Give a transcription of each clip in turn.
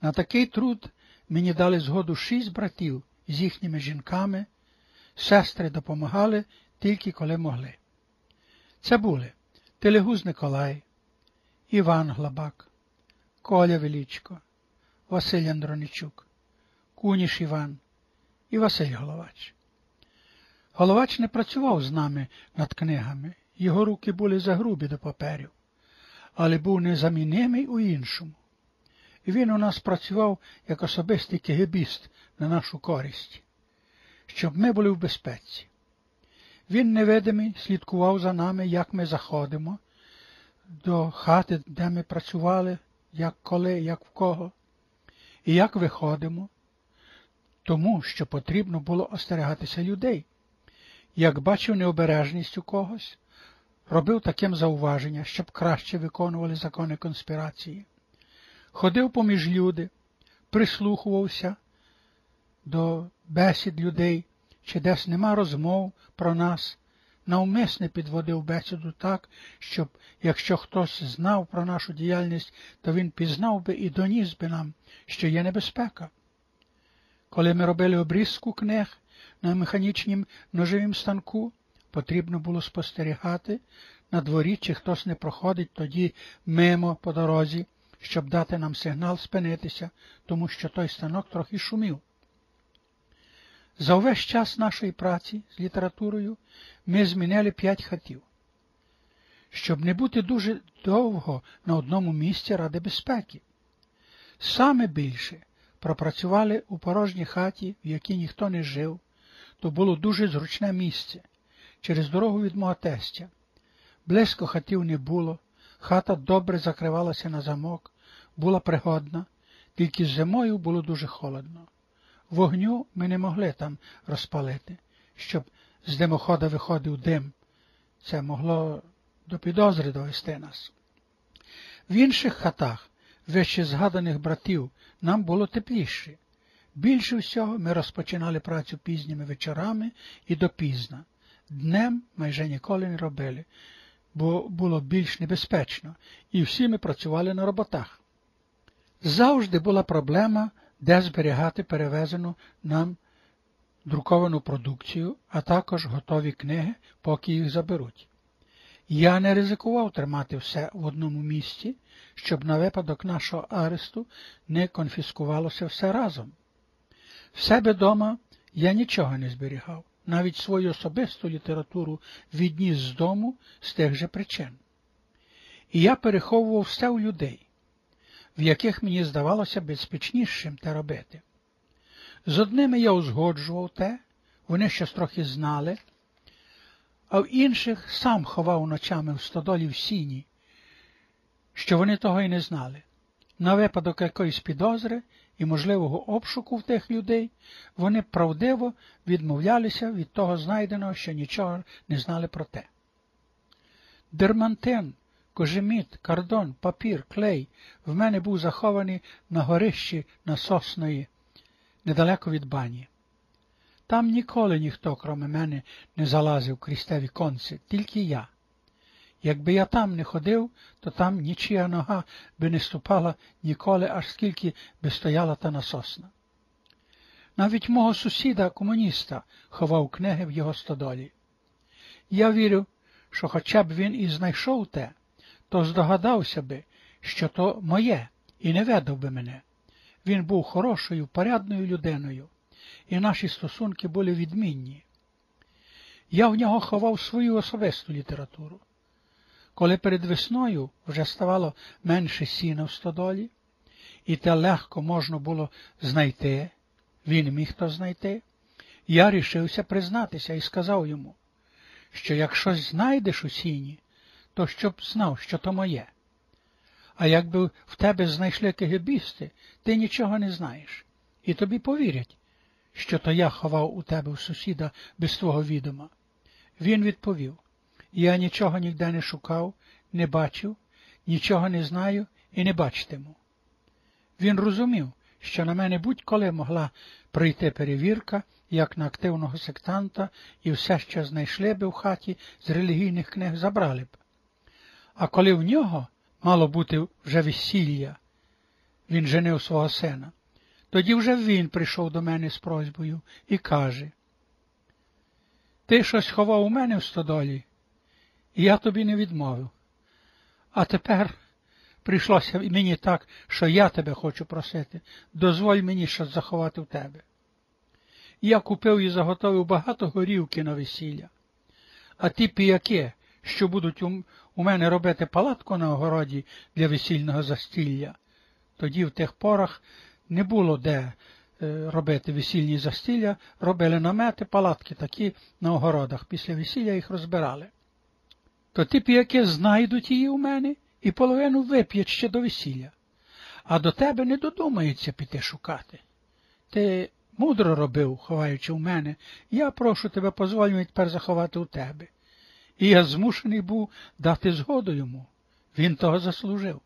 На такий труд мені дали згоду шість братів з їхніми жінками, сестри допомагали тільки коли могли. Це були Телегуз Николай, Іван Глабак, Коля Величко, Василь Андроничук, Куніш Іван і Василь Головач. Головач не працював з нами над книгами, його руки були загрубі до паперів, але був незамінимий у іншому. І він у нас працював як особистий кегебіст на нашу користь, щоб ми були в безпеці. Він невидимий слідкував за нами, як ми заходимо до хати, де ми працювали, як коли, як в кого, і як виходимо, тому що потрібно було остерігатися людей. Як бачив необережність у когось, робив таким зауваження, щоб краще виконували закони конспірації. Ходив поміж люди, прислухувався до бесід людей, чи десь нема розмов про нас, навмисне підводив бесіду так, щоб, якщо хтось знав про нашу діяльність, то він пізнав би і доніс би нам, що є небезпека. Коли ми робили обрізку книг на механічнім ножовім станку, потрібно було спостерігати на дворі, чи хтось не проходить тоді мимо по дорозі, щоб дати нам сигнал спинитися, тому що той станок трохи шумів. За увесь час нашої праці з літературою ми змінили п'ять хатів. Щоб не бути дуже довго на одному місці ради безпеки. Саме більше пропрацювали у порожній хаті, в якій ніхто не жив, то було дуже зручне місце через дорогу від мого тестя. Близько хатів не було, хата добре закривалася на замок, була пригодна, тільки зимою було дуже холодно. Вогню ми не могли там розпалити, щоб з димохода виходив дим. Це могло до підозри довести нас. В інших хатах, вище згаданих братів, нам було тепліше. Більше всього ми розпочинали працю пізніми вечорами і допізна. Днем майже ніколи не робили, бо було більш небезпечно, і всі ми працювали на роботах. Завжди була проблема, де зберігати перевезену нам друковану продукцію, а також готові книги, поки їх заберуть. Я не ризикував тримати все в одному місці, щоб на випадок нашого аресту не конфіскувалося все разом. В себе дома я нічого не зберігав, навіть свою особисту літературу відніс з дому з тих же причин. І я переховував все у людей, в яких мені здавалося безпечнішим те робити. З одними я узгоджував те, вони щось трохи знали, а в інших сам ховав ночами в стодолі в сіні, що вони того й не знали. На випадок якоїсь підозри і можливого обшуку в тих людей, вони правдиво відмовлялися від того знайденого, що нічого не знали про те. Дермантин, кожеміт, кардон, папір, клей в мене був захований на горищі на сосної, недалеко від бані. Там ніколи ніхто, кроме мене, не залазив крізь те віконце, тільки я. Якби я там не ходив, то там нічия нога би не ступала ніколи, аж скільки би стояла та насосна. Навіть мого сусіда, комуніста, ховав книги в його стодолі. Я вірю, що хоча б він і знайшов те, то здогадався би, що то моє, і не ведав би мене. Він був хорошою, порядною людиною, і наші стосунки були відмінні. Я в нього ховав свою особисту літературу. Коли перед весною вже ставало менше сіна в стодолі, і те легко можна було знайти, він міг то знайти, я рішився признатися і сказав йому, що як щось знайдеш у сіні, то щоб знав, що то моє. А якби в тебе знайшли кегебісти, ти нічого не знаєш, і тобі повірять, що то я ховав у тебе у сусіда без твого відома. Він відповів я нічого ніде не шукав, не бачив, нічого не знаю і не бачитиму. Він розумів, що на мене будь-коли могла прийти перевірка, як на активного сектанта, і все, що знайшли би в хаті з релігійних книг, забрали б. А коли в нього мало бути вже весілля, він женив свого сина. Тоді вже він прийшов до мене з просьбою і каже, Ти щось ховав у мене в стодолі, я тобі не відмовив. А тепер прийшлося мені так, що я тебе хочу просити, дозволь мені щось заховати в тебе. Я купив і заготовив багато горівки на весілля, а ті піяки, що будуть у мене робити палатку на огороді для весільного застілля, тоді в тих порах не було де е, робити весільні застілля, робили намети, палатки такі на огородах. Після весілля їх розбирали. То ті піяки знайдуть її у мене і половину вип'ять ще до весілля, а до тебе не додумаються піти шукати. Ти мудро робив, ховаючи у мене, я прошу тебе, позволь мені тепер заховати у тебе. І я змушений був дати згоду йому. Він того заслужив.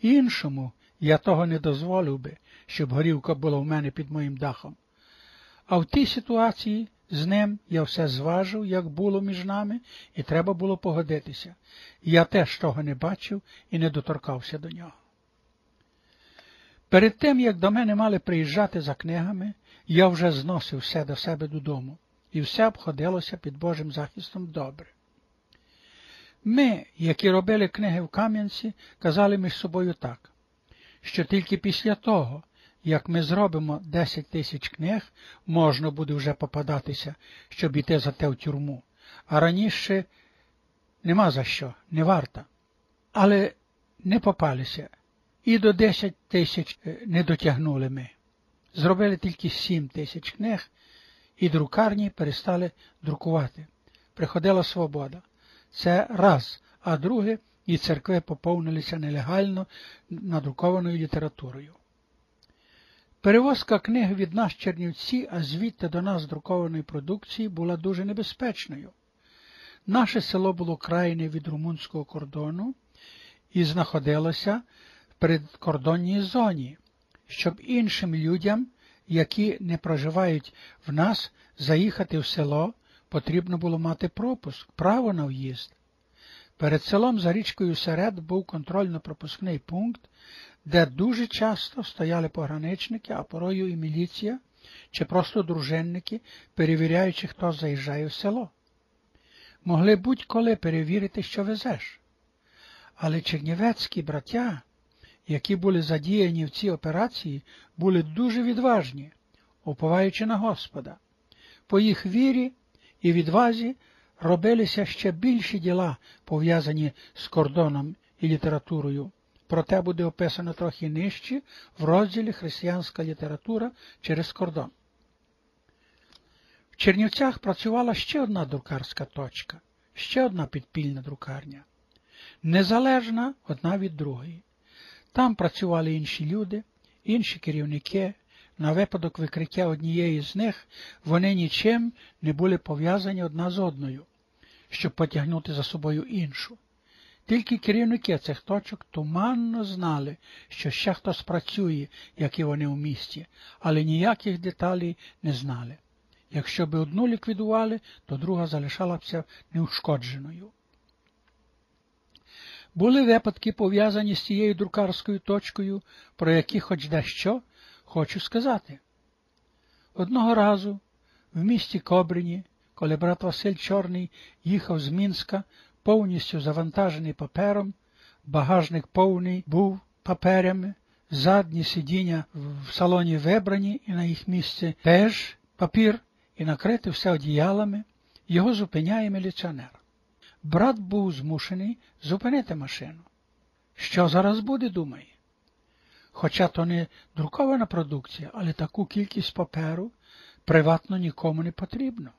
Іншому я того не дозволив би, щоб горілка була в мене під моїм дахом. А в тій ситуації з ним я все зважив, як було між нами, і треба було погодитися. Я теж того не бачив і не доторкався до нього. Перед тим, як до мене мали приїжджати за книгами, я вже зносив все до себе додому, і все обходилося під Божим захистом добре. Ми, які робили книги в Кам'янці, казали між собою так, що тільки після того, як ми зробимо 10 тисяч книг, можна буде вже попадатися, щоб іти за те в тюрму, а раніше нема за що, не варто. Але не попалися, і до 10 тисяч е, не дотягнули ми. Зробили тільки 7 тисяч книг, і друкарні перестали друкувати. Приходила свобода. Це раз, а друге, і церкви поповнилися нелегально надрукованою літературою. Перевозка книг від нас Чернівці, а звідти до нас друкованої продукції була дуже небезпечною. Наше село було крайне від румунського кордону і знаходилося в передкордонній зоні, щоб іншим людям, які не проживають в нас, заїхати в село, потрібно було мати пропуск, право на в'їзд. Перед селом за річкою Серед був контрольно-пропускний пункт, де дуже часто стояли пограничники, а порою і міліція, чи просто дружинники, перевіряючи, хто заїжджає в село. Могли будь-коли перевірити, що везеш. Але чернівецькі браття, які були задіяні в цій операції, були дуже відважні, уповаючи на Господа. По їх вірі і відвазі робилися ще більші діла, пов'язані з кордоном і літературою. Проте буде описано трохи нижче в розділі Християнська література через кордон. В Чернівцях працювала ще одна друкарська точка, ще одна підпільна друкарня, незалежна одна від другої. Там працювали інші люди, інші керівники. На випадок викриття однієї з них вони нічим не були пов'язані одна з одною, щоб потягнути за собою іншу. Тільки керівники цих точок туманно знали, що ще хтось працює, як і вони у місті, але ніяких деталей не знали. Якщо би одну ліквідували, то друга залишалася неушкодженою. Були випадки, пов'язані з цією друкарською точкою, про які хоч дещо хочу сказати. Одного разу в місті Кобрині, коли брат Василь Чорний їхав з Мінська, повністю завантажений папером, багажник повний був паперями, задні сидіння в салоні вибрані і на їх місці теж папір і накрити все одіялами, його зупиняє міліціонер. Брат був змушений зупинити машину. Що зараз буде, думає? Хоча то не друкована продукція, але таку кількість паперу приватно нікому не потрібно.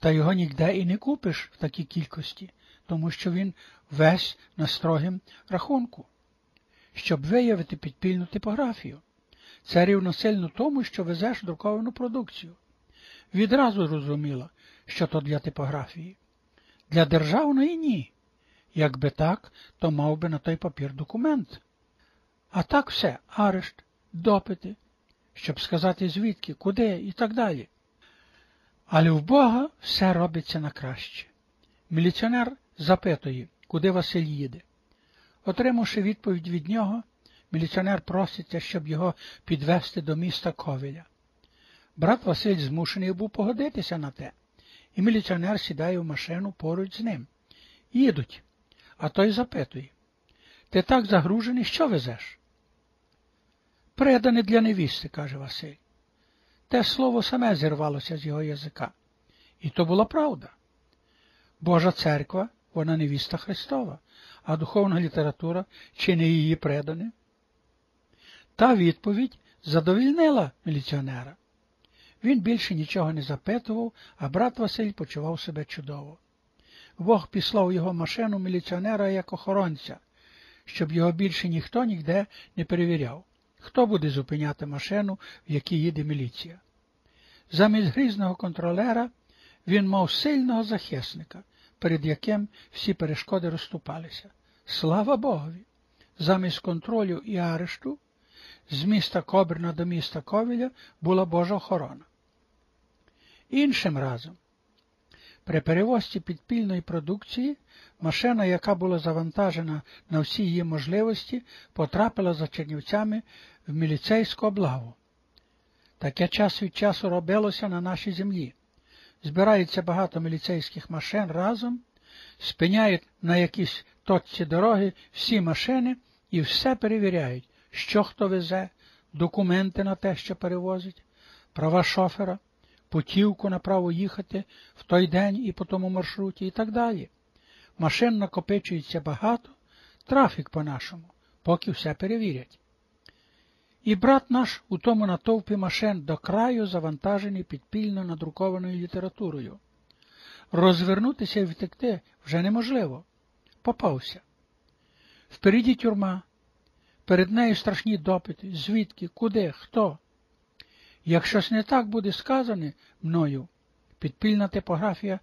Та його ніде і не купиш в такій кількості, тому що він весь на строгім рахунку, щоб виявити підпільну типографію. Це рівносильно тому, що везеш друковану продукцію. Відразу зрозуміло, що то для типографії. Для державної ні. Якби так, то мав би на той папір документ. А так все, арешт, допити, щоб сказати звідки, куди і так далі. Але в Бога все робиться на краще. Міліціонер запитує, куди Василь їде. Отримавши відповідь від нього, міліціонер проситься, щоб його підвести до міста Ковеля. Брат Василь змушений був погодитися на те, і міліціонер сідає в машину поруч з ним. Їдуть, а той запитує Ти так загружений, що везеш? Преданий для невісти, каже Василь. Те слово саме зірвалося з його язика. І то була правда. Божа церква, вона невіста Христова, а духовна література чи не її предане? Та відповідь задовільнила міліціонера. Він більше нічого не запитував, а брат Василь почував себе чудово. Бог післав його машину міліціонера як охоронця, щоб його більше ніхто ніде не перевіряв. Хто буде зупиняти машину, в якій їде міліція? Замість грізного контролера він мав сильного захисника, перед яким всі перешкоди розступалися. Слава Богові! Замість контролю і арешту з міста Кобрина до міста Ковіля була Божа охорона. Іншим разом, при перевозці підпільної продукції, машина, яка була завантажена на всі її можливості, потрапила за Чернівцями в міліцейську облаву. Таке час від часу робилося на нашій землі. Збирається багато міліцейських машин разом, спиняють на якісь точці дороги всі машини і все перевіряють, що хто везе, документи на те, що перевозить, права шофера, путівку на право їхати в той день і по тому маршруті і так далі. Машин накопичується багато, трафік по-нашому, поки все перевірять. І брат наш у тому натовпі машин до краю завантажений підпільно надрукованою літературою. Розвернутися і втекти вже неможливо. Попався. Впереді тюрма, перед нею страшні допити, звідки, куди, хто. Як щось не так буде сказане мною, підпільна типографія,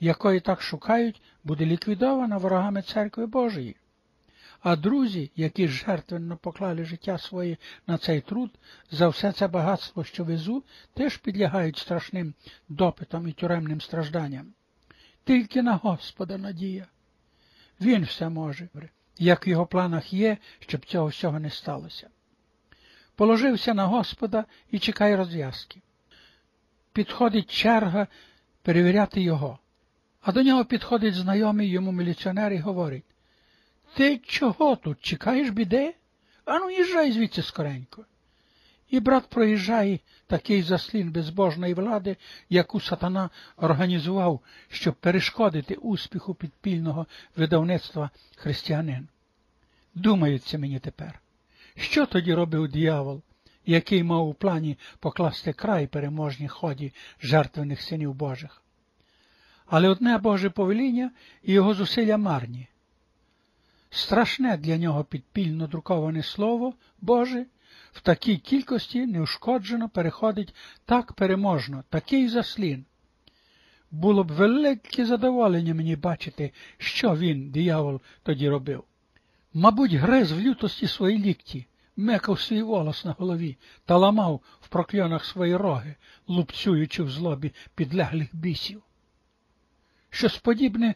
якої так шукають, буде ліквідована ворогами церкви Божої. А друзі, які жертвенно поклали життя своє на цей труд, за все це багатство, що везу, теж підлягають страшним допитам і тюремним стражданням. Тільки на Господа надія. Він все може, як в його планах є, щоб цього всього не сталося. Положився на Господа і чекає розв'язки. Підходить черга перевіряти його, а до нього підходить знайомий йому міліціонер і говорить ти чого тут? Чекаєш біди? Ану, їжджай звідси скоренько. І брат проїжджає такий заслін безбожної влади, яку сатана організував, щоб перешкодити успіху підпільного видавництва християнин. Думається мені тепер, що тоді робив диявол, який мав у плані покласти край переможній ході жертвених синів Божих? Але одне Боже повеління і його зусилля марні. Страшне для нього підпільно друковане слово Боже в такій кількості неушкоджено переходить так переможно, такий заслін. Було б велике задоволення мені бачити, що він, диявол, тоді робив. Мабуть, гриз в лютості свої лікті, мекав свій волос на голові та ламав в прокльонах свої роги, лупцюючи в злобі підлеглих бісів. Щось подібне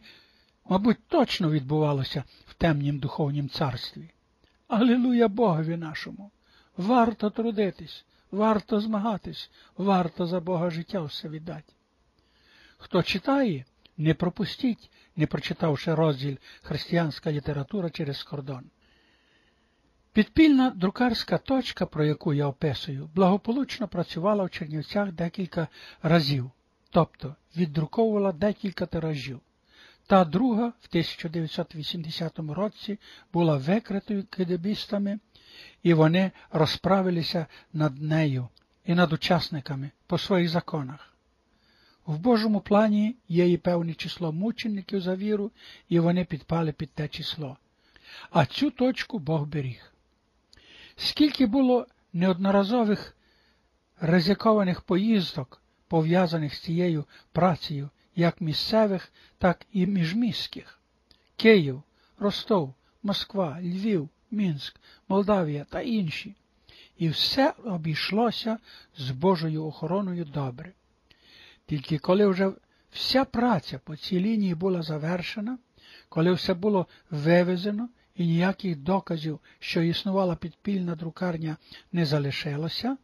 мабуть, точно відбувалося в темнім духовнім царстві. Алілуя Богові нашому! Варто трудитись, варто змагатись, варто за Бога життя все віддати. Хто читає, не пропустіть, не прочитавши розділ Християнська література через кордон. Підпільна друкарська точка, про яку я описую, благополучно працювала в Чернівцях декілька разів, тобто віддруковувала декілька тиражів. Та друга в 1980 році була викритою кидебістами, і вони розправилися над нею і над учасниками по своїх законах. В Божому плані є і певне число мучеників за віру, і вони підпали під те число. А цю точку Бог беріг. Скільки було неодноразових ризикованих поїздок, пов'язаних з цією працею як місцевих, так і міжміських Київ, Ростов, Москва, Львів, Мінськ, Молдавія та інші. І все обійшлося з Божою охороною добре. Тільки коли вже вся праця по цій лінії була завершена, коли все було вивезено і ніяких доказів, що існувала підпільна друкарня, не залишилося,